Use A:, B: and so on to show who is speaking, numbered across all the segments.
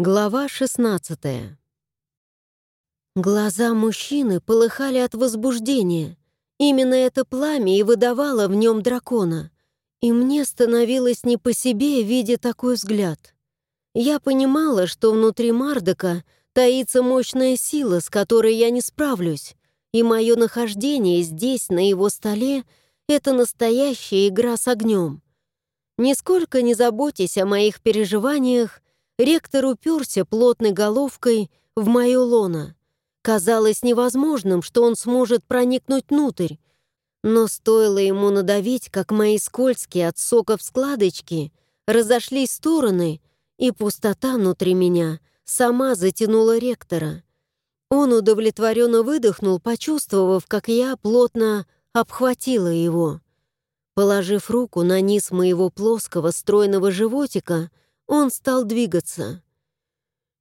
A: Глава 16 Глаза мужчины полыхали от возбуждения. Именно это пламя и выдавало в нем дракона. И мне становилось не по себе, видя такой взгляд. Я понимала, что внутри Мардока таится мощная сила, с которой я не справлюсь, и мое нахождение здесь, на его столе, — это настоящая игра с огнем. Нисколько не заботясь о моих переживаниях, ректор уперся плотной головкой в мое лоно. Казалось невозможным, что он сможет проникнуть внутрь, но стоило ему надавить, как мои скользкие от соков складочки разошлись стороны, и пустота внутри меня сама затянула ректора. Он удовлетворенно выдохнул, почувствовав, как я плотно обхватила его. Положив руку на низ моего плоского стройного животика, он стал двигаться.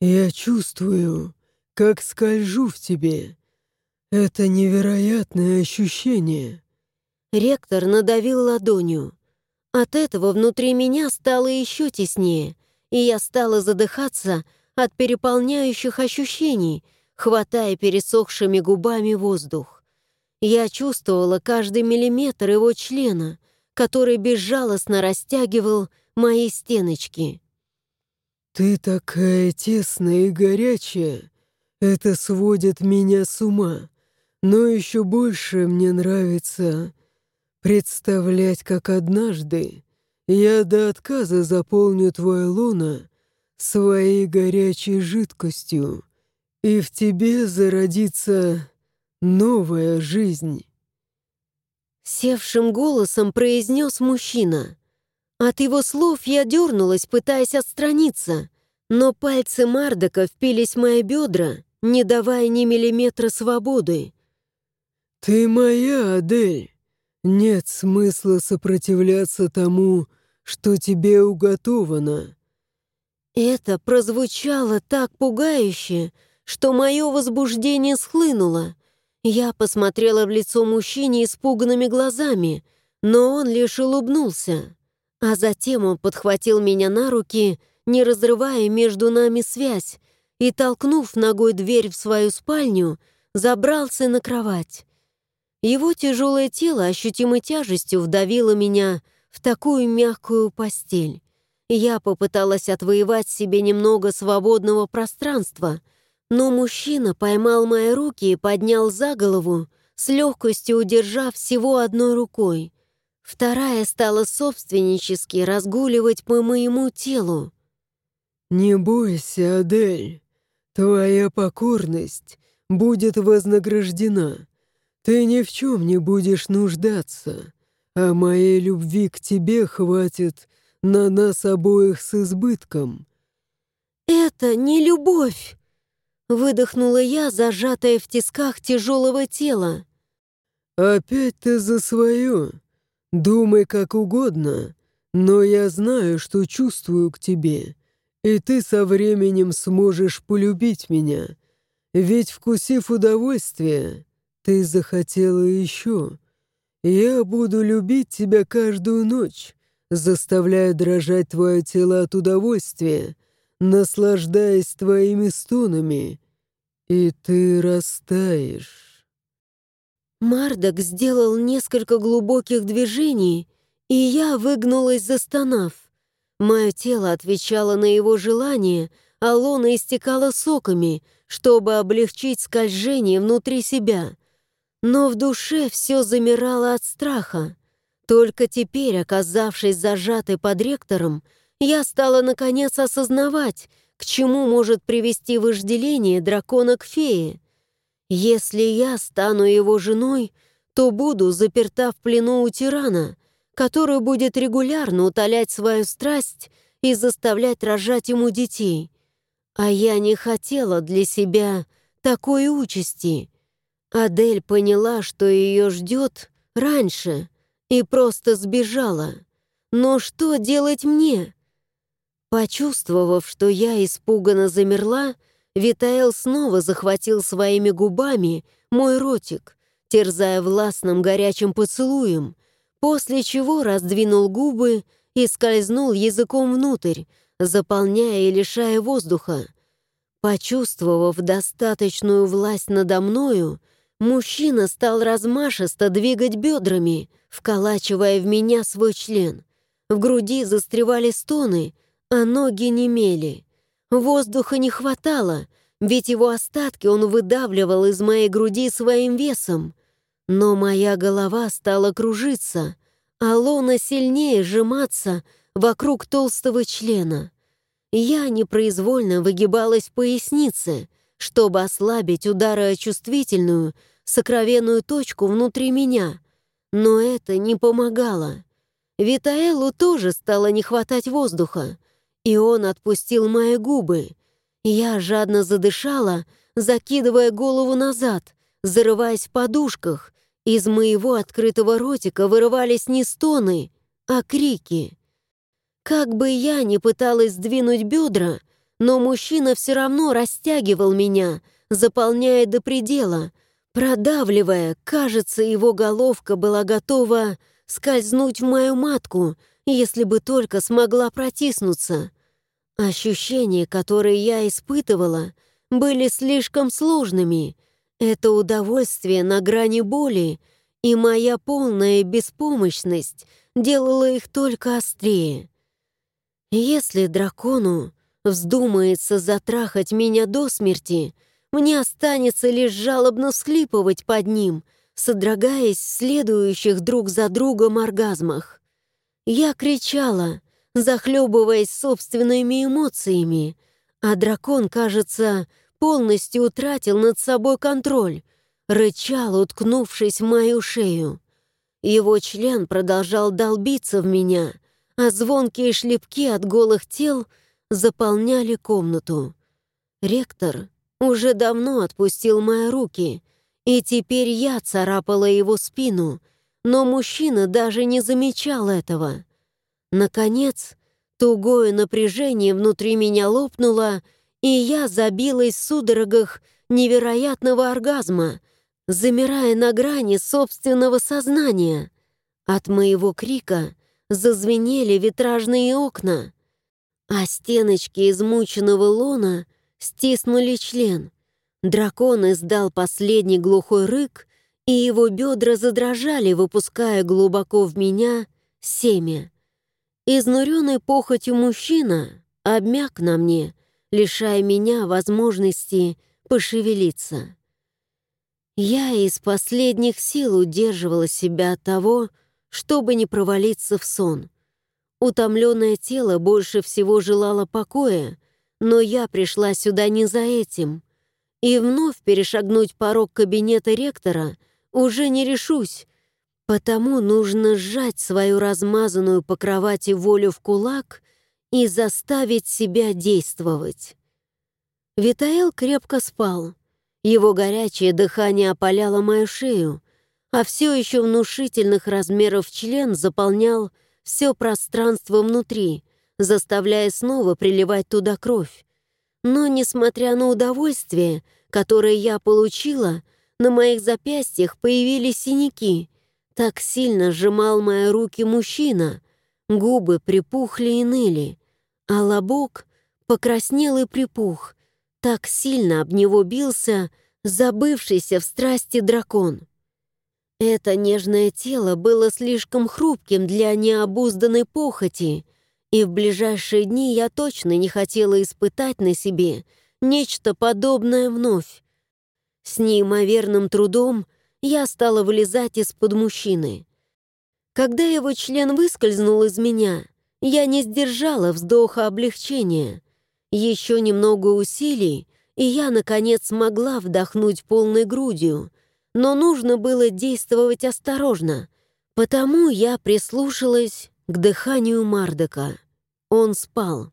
B: «Я чувствую, как скольжу в тебе. Это невероятное ощущение».
A: Ректор надавил ладонью. От этого внутри меня стало еще теснее, и я стала задыхаться от переполняющих ощущений, хватая пересохшими губами воздух. Я чувствовала каждый миллиметр его члена, который безжалостно растягивал мои стеночки.
B: «Ты такая тесная и горячая. Это сводит меня с ума. Но еще больше мне нравится представлять, как однажды я до отказа заполню твое лоно своей горячей жидкостью, и в тебе зародится новая жизнь».
A: Севшим голосом произнес мужчина. От его слов я дернулась, пытаясь отстраниться, но пальцы Мардока впились в мои бедра, не давая ни миллиметра свободы.
B: «Ты моя, Адель. Нет смысла сопротивляться тому, что тебе уготовано».
A: Это прозвучало так пугающе, что мое возбуждение схлынуло. Я посмотрела в лицо мужчине испуганными глазами, но он лишь улыбнулся. А затем он подхватил меня на руки, не разрывая между нами связь, и, толкнув ногой дверь в свою спальню, забрался на кровать. Его тяжелое тело ощутимой тяжестью вдавило меня в такую мягкую постель. Я попыталась отвоевать себе немного свободного пространства, но мужчина поймал мои руки и поднял за голову, с легкостью удержав всего одной рукой. Вторая стала собственнически разгуливать по моему телу.
B: «Не бойся, Адель. Твоя покорность будет вознаграждена. Ты ни в чем не будешь нуждаться, а моей любви к тебе хватит на нас обоих с избытком».
A: «Это не любовь!» — выдохнула я, зажатая в тисках тяжелого тела.
B: «Опять ты за свое. Думай как угодно, но я знаю, что чувствую к тебе, и ты со временем сможешь полюбить меня. Ведь, вкусив удовольствие, ты захотела еще. Я буду любить тебя каждую ночь, заставляя дрожать твое тело от удовольствия, наслаждаясь твоими стонами, и ты растаешь».
A: Мардок сделал несколько глубоких движений, и я выгнулась, застонав. Мое тело отвечало на его желание, а лона истекала соками, чтобы облегчить скольжение внутри себя. Но в душе все замирало от страха. Только теперь, оказавшись зажатой под ректором, я стала наконец осознавать, к чему может привести вожделение дракона к фее. Если я стану его женой, то буду заперта в плену у тирана, который будет регулярно утолять свою страсть и заставлять рожать ему детей. А я не хотела для себя такой участи. Адель поняла, что ее ждет раньше, и просто сбежала. Но что делать мне? Почувствовав, что я испуганно замерла, Витаэл снова захватил своими губами мой ротик, терзая властным горячим поцелуем, после чего раздвинул губы и скользнул языком внутрь, заполняя и лишая воздуха. Почувствовав достаточную власть надо мною, мужчина стал размашисто двигать бедрами, вколачивая в меня свой член. В груди застревали стоны, а ноги немели. Воздуха не хватало, ведь его остатки он выдавливал из моей груди своим весом. Но моя голова стала кружиться, а лона сильнее сжиматься вокруг толстого члена. Я непроизвольно выгибалась в пояснице, чтобы ослабить ударочувствительную, сокровенную точку внутри меня. Но это не помогало. Витаэлу тоже стало не хватать воздуха, и он отпустил мои губы. Я жадно задышала, закидывая голову назад, зарываясь в подушках. Из моего открытого ротика вырывались не стоны, а крики. Как бы я ни пыталась сдвинуть бедра, но мужчина все равно растягивал меня, заполняя до предела, продавливая, кажется, его головка была готова скользнуть в мою матку, если бы только смогла протиснуться. Ощущения, которые я испытывала, были слишком сложными. Это удовольствие на грани боли, и моя полная беспомощность делала их только острее. Если дракону вздумается затрахать меня до смерти, мне останется лишь жалобно всхлипывать под ним, содрогаясь в следующих друг за другом оргазмах. Я кричала, захлебываясь собственными эмоциями, а дракон, кажется, полностью утратил над собой контроль, рычал, уткнувшись в мою шею. Его член продолжал долбиться в меня, а звонкие шлепки от голых тел заполняли комнату. Ректор уже давно отпустил мои руки, и теперь я царапала его спину, но мужчина даже не замечал этого. Наконец, тугое напряжение внутри меня лопнуло, и я забилась в судорогах невероятного оргазма, замирая на грани собственного сознания. От моего крика зазвенели витражные окна, а стеночки измученного лона стиснули член. Дракон издал последний глухой рык, и его бедра задрожали, выпуская глубоко в меня семя. Изнуренный похотью мужчина обмяк на мне, лишая меня возможности пошевелиться. Я из последних сил удерживала себя от того, чтобы не провалиться в сон. Утомленное тело больше всего желало покоя, но я пришла сюда не за этим. И вновь перешагнуть порог кабинета ректора уже не решусь, потому нужно сжать свою размазанную по кровати волю в кулак и заставить себя действовать. Витаэл крепко спал. Его горячее дыхание опаляло мою шею, а все еще внушительных размеров член заполнял все пространство внутри, заставляя снова приливать туда кровь. Но, несмотря на удовольствие, которое я получила, на моих запястьях появились синяки. Так сильно сжимал мои руки мужчина, губы припухли и ныли, а лобок покраснел и припух. Так сильно об него бился забывшийся в страсти дракон. Это нежное тело было слишком хрупким для необузданной похоти, и в ближайшие дни я точно не хотела испытать на себе нечто подобное вновь. С неимоверным трудом я стала вылезать из-под мужчины. Когда его член выскользнул из меня, я не сдержала вздоха облегчения. Еще немного усилий, и я, наконец, смогла вдохнуть полной грудью — но нужно было действовать осторожно, потому я прислушалась к дыханию Мардека. Он спал.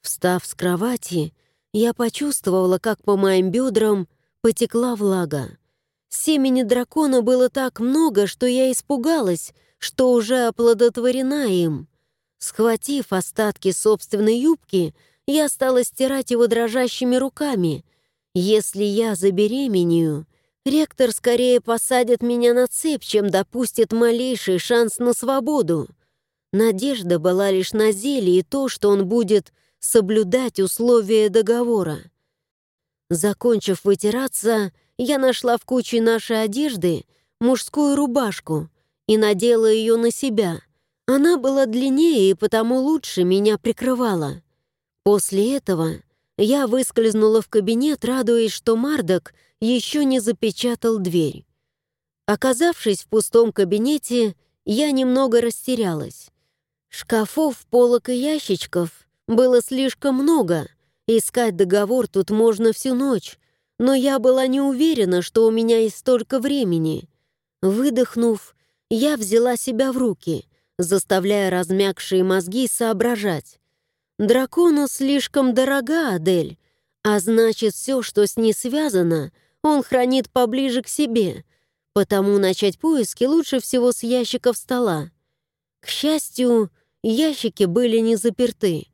A: Встав с кровати, я почувствовала, как по моим бедрам потекла влага. Семени дракона было так много, что я испугалась, что уже оплодотворена им. Схватив остатки собственной юбки, я стала стирать его дрожащими руками. Если я забеременею, Ректор скорее посадит меня на цепь, чем допустит малейший шанс на свободу. Надежда была лишь на зелье и то, что он будет соблюдать условия договора. Закончив вытираться, я нашла в куче нашей одежды мужскую рубашку и надела ее на себя. Она была длиннее и потому лучше меня прикрывала. После этого я выскользнула в кабинет, радуясь, что Мардок еще не запечатал дверь. Оказавшись в пустом кабинете, я немного растерялась. Шкафов, полок и ящичков было слишком много. Искать договор тут можно всю ночь, но я была не уверена, что у меня есть столько времени. Выдохнув, я взяла себя в руки, заставляя размягшие мозги соображать. Дракону слишком дорога Адель, а значит, все, что с ней связано, он хранит поближе к себе, потому начать поиски лучше всего с ящиков стола. К счастью, ящики были не заперты.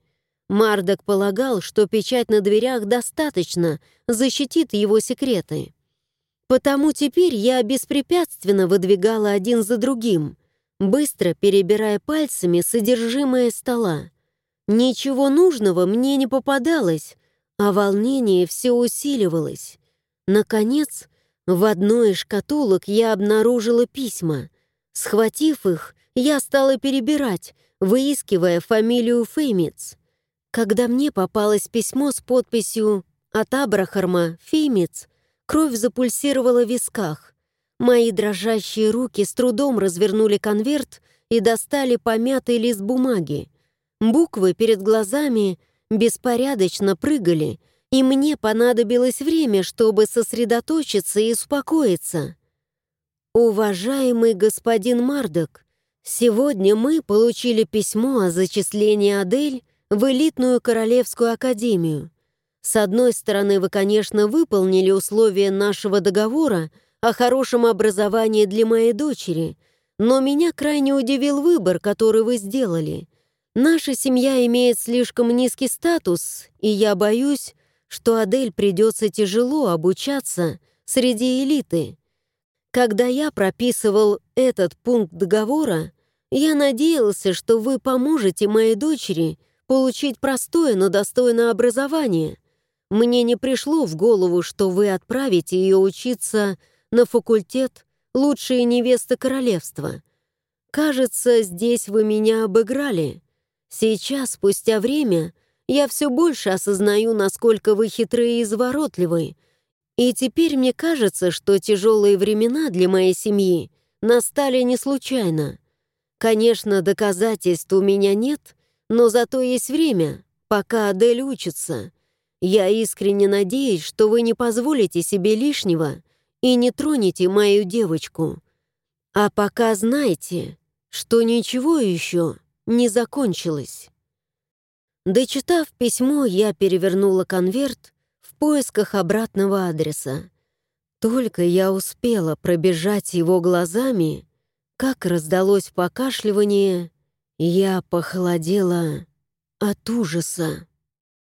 A: Мардок полагал, что печать на дверях достаточно защитит его секреты. Потому теперь я беспрепятственно выдвигала один за другим, быстро перебирая пальцами содержимое стола. Ничего нужного мне не попадалось, а волнение все усиливалось. Наконец, в одной из шкатулок я обнаружила письма. Схватив их, я стала перебирать, выискивая фамилию Феймиц. Когда мне попалось письмо с подписью «От Абрахарма, Феймиц», кровь запульсировала в висках. Мои дрожащие руки с трудом развернули конверт и достали помятый лист бумаги. Буквы перед глазами беспорядочно прыгали — и мне понадобилось время, чтобы сосредоточиться и успокоиться. Уважаемый господин Мардок, сегодня мы получили письмо о зачислении Адель в элитную Королевскую Академию. С одной стороны, вы, конечно, выполнили условия нашего договора о хорошем образовании для моей дочери, но меня крайне удивил выбор, который вы сделали. Наша семья имеет слишком низкий статус, и я боюсь, что Адель придется тяжело обучаться среди элиты. Когда я прописывал этот пункт договора, я надеялся, что вы поможете моей дочери получить простое, но достойное образование. Мне не пришло в голову, что вы отправите ее учиться на факультет «Лучшие невесты королевства». Кажется, здесь вы меня обыграли. Сейчас, спустя время, я все больше осознаю, насколько вы хитрые и изворотливы. И теперь мне кажется, что тяжелые времена для моей семьи настали не случайно. Конечно, доказательств у меня нет, но зато есть время, пока Адель учится. Я искренне надеюсь, что вы не позволите себе лишнего и не тронете мою девочку. А пока знайте, что ничего еще не закончилось. Дочитав письмо, я перевернула конверт в поисках обратного адреса. Только я успела пробежать его глазами, как раздалось покашливание, я похолодела от ужаса.